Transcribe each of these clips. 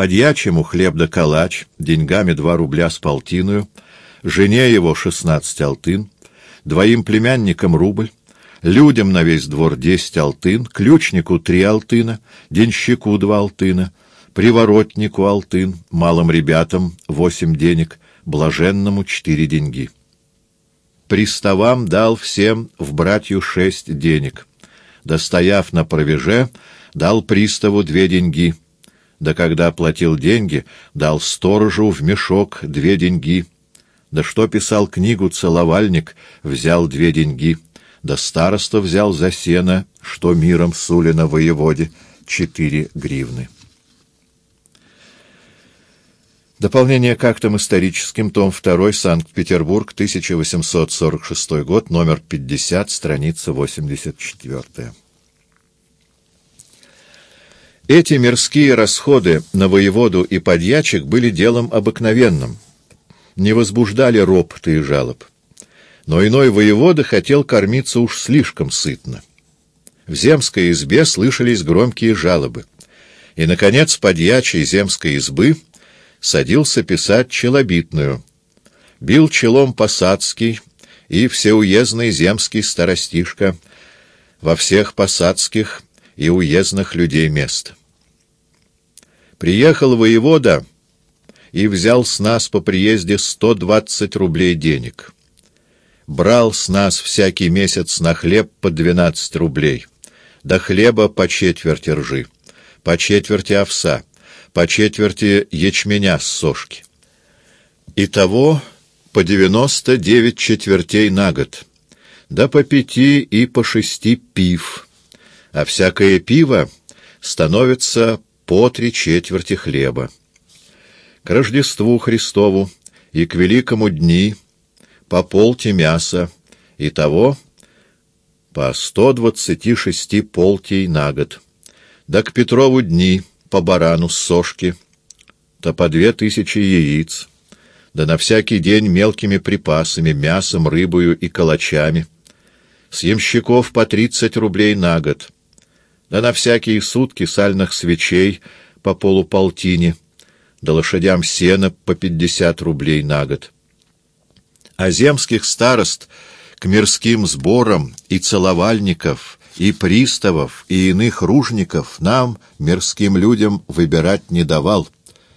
подьячему хлеб да калач, деньгами два рубля с полтиную, жене его шестнадцать алтын, двоим племянникам рубль, людям на весь двор десять алтын, ключнику три алтына, денщику два алтына, приворотнику алтын, малым ребятам восемь денег, блаженному четыре деньги. Приставам дал всем в братью шесть денег. Достояв на провеже, дал приставу две деньги. Да когда платил деньги, дал сторожу в мешок две деньги. Да что писал книгу целовальник, взял две деньги. Да староста взял за сено, что миром сулено воеводе, четыре гривны. Дополнение к актам историческим, том 2, Санкт-Петербург, 1846 год, номер 50, страница 84. Эти мирские расходы на воеводу и подьячек были делом обыкновенным, не возбуждали ропота и жалоб. Но иной воевода хотел кормиться уж слишком сытно. В земской избе слышались громкие жалобы. И, наконец, подьячий земской избы — садился писать челобитную. Бил челом посадский и всеуездный земский старостишка во всех посадских и уездных людей мест. Приехал воевода и взял с нас по приезде сто двадцать рублей денег. Брал с нас всякий месяц на хлеб по двенадцать рублей, до хлеба по четверти ржи, по четверти овса — по четверти ячменя с сошки. Итого по девяносто девять четвертей на год, да по пяти и по шести пив, а всякое пиво становится по три четверти хлеба. К Рождеству Христову и к Великому дни по полте мяса, и того по сто двадцати шести полтей на год, да к Петрову дни — по барану с сошки, то по две тысячи яиц, да на всякий день мелкими припасами, мясом, рыбою и калачами, с ямщиков по тридцать рублей на год, да на всякие сутки сальных свечей по полуполтине, да лошадям сена по пятьдесят рублей на год. А земских старост к мирским сборам и целовальников — и приставов, и иных ружников нам, мирским людям, выбирать не давал.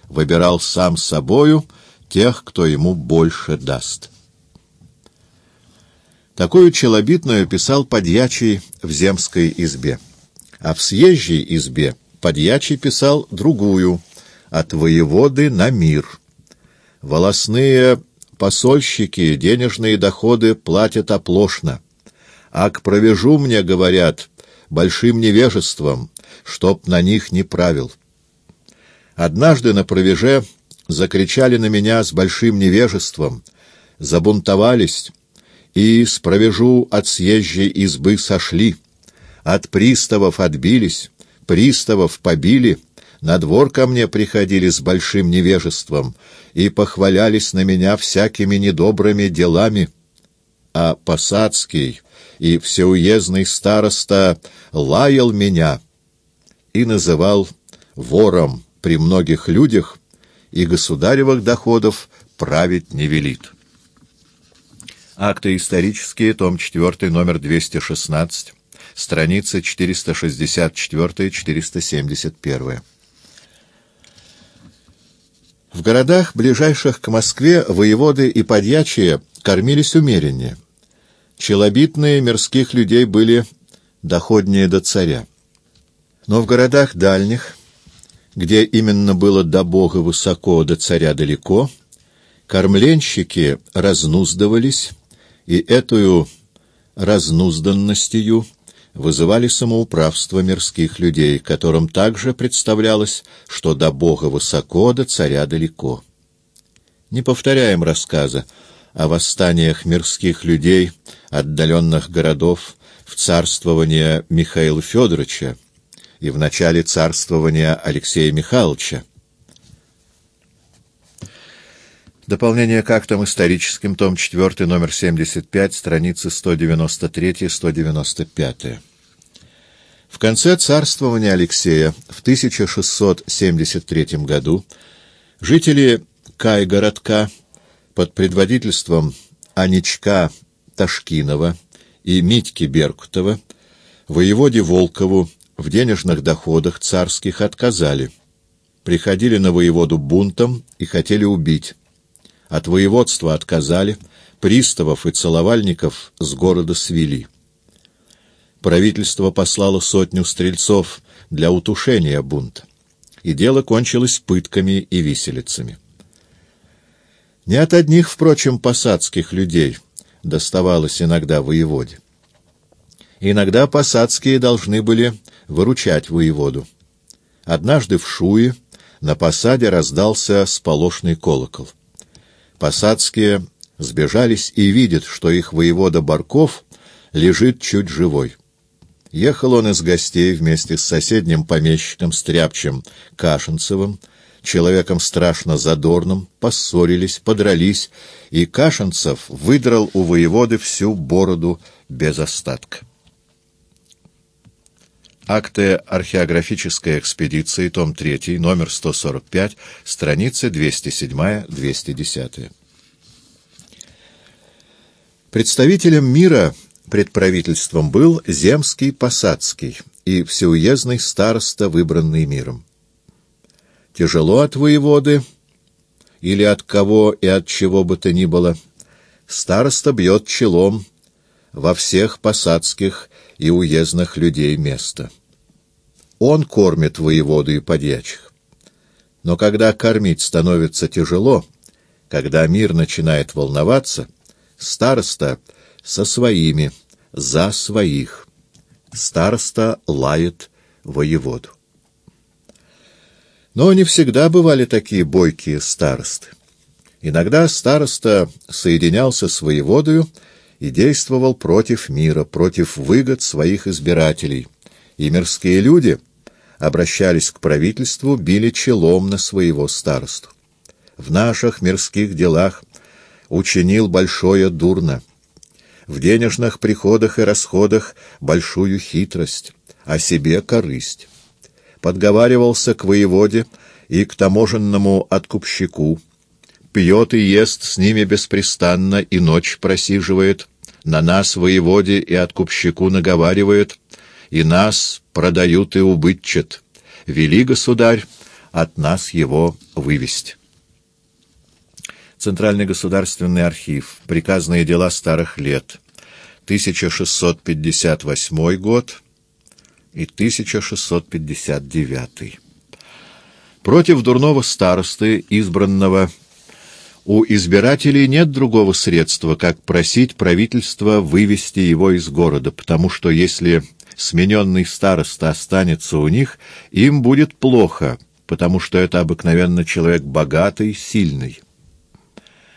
Выбирал сам собою тех, кто ему больше даст. Такую челобитную писал подьячий в земской избе. А в съезжей избе подьячий писал другую, от воеводы на мир. Волосные посольщики денежные доходы платят оплошно а к провежу мне, говорят, большим невежеством, чтоб на них не правил. Однажды на провеже закричали на меня с большим невежеством, забунтовались и с провежу от съезжей избы сошли, от приставов отбились, приставов побили, на двор ко мне приходили с большим невежеством и похвалялись на меня всякими недобрыми делами. А Посадский и всеуездный староста лаял меня и называл вором при многих людях, и государевых доходов править не велит. Акты исторические, том 4, номер 216, страницы 464-471. В городах, ближайших к Москве, воеводы и подьячие кормились умереннее. Челобитные мирских людей были доходнее до царя. Но в городах дальних, где именно было до Бога высоко, до царя далеко, кормленщики разнуздывались, и эту разнузданностью вызывали самоуправство мирских людей, которым также представлялось, что до Бога высоко, до царя далеко. Не повторяем рассказа о восстаниях мирских людей, отдаленных городов, в царствование Михаила Федоровича и в начале царствования Алексея Михайловича. Дополнение к актам историческим, том 4, номер 75, страницы 193-195. В конце царствования Алексея в 1673 году жители Кайгородка под предводительством Аничка Ташкинова и Митьки Беркутова воеводе Волкову в денежных доходах царских отказали. Приходили на воеводу бунтом и хотели убить. От воеводства отказали, приставов и целовальников с города свели правительство послало сотню стрельцов для утушения бунта, и дело кончилось пытками и виселицами. Не от одних, впрочем, посадских людей доставалось иногда воеводе. Иногда посадские должны были выручать воеводу. Однажды в Шуе на посаде раздался сполошный колокол. Посадские сбежались и видят, что их воевода Барков лежит чуть живой. Ехал он из гостей вместе с соседним помещиком Стряпчем Кашинцевым, человеком страшно задорным, поссорились, подрались, и Кашинцев выдрал у воеводы всю бороду без остатка. Акты археографической экспедиции, том 3, номер 145, страницы 207-210. Представителем мира пред правительством был земский посадский и всеуездный староста, выбранный миром. Тяжело от воеводы или от кого и от чего бы то ни было, староста бьет челом во всех посадских и уездных людей места. Он кормит воеводу и подьячих. Но когда кормить становится тяжело, когда мир начинает волноваться, староста — со своими, за своих. Староста лает воеводу. Но не всегда бывали такие бойкие старосты. Иногда староста соединялся с воеводою и действовал против мира, против выгод своих избирателей, и мирские люди обращались к правительству, били челом на своего старосту. В наших мирских делах учинил большое дурно — в денежных приходах и расходах большую хитрость, о себе корысть. Подговаривался к воеводе и к таможенному откупщику, пьет и ест с ними беспрестанно и ночь просиживает, на нас воеводе и откупщику наговаривает, и нас продают и убытчат. Вели, государь, от нас его вывести. Центральный государственный архив. Приказные дела старых лет. 1658 год и 1659. Против дурного старосты, избранного, у избирателей нет другого средства, как просить правительство вывести его из города, потому что если смененный староста останется у них, им будет плохо, потому что это обыкновенно человек богатый, сильный.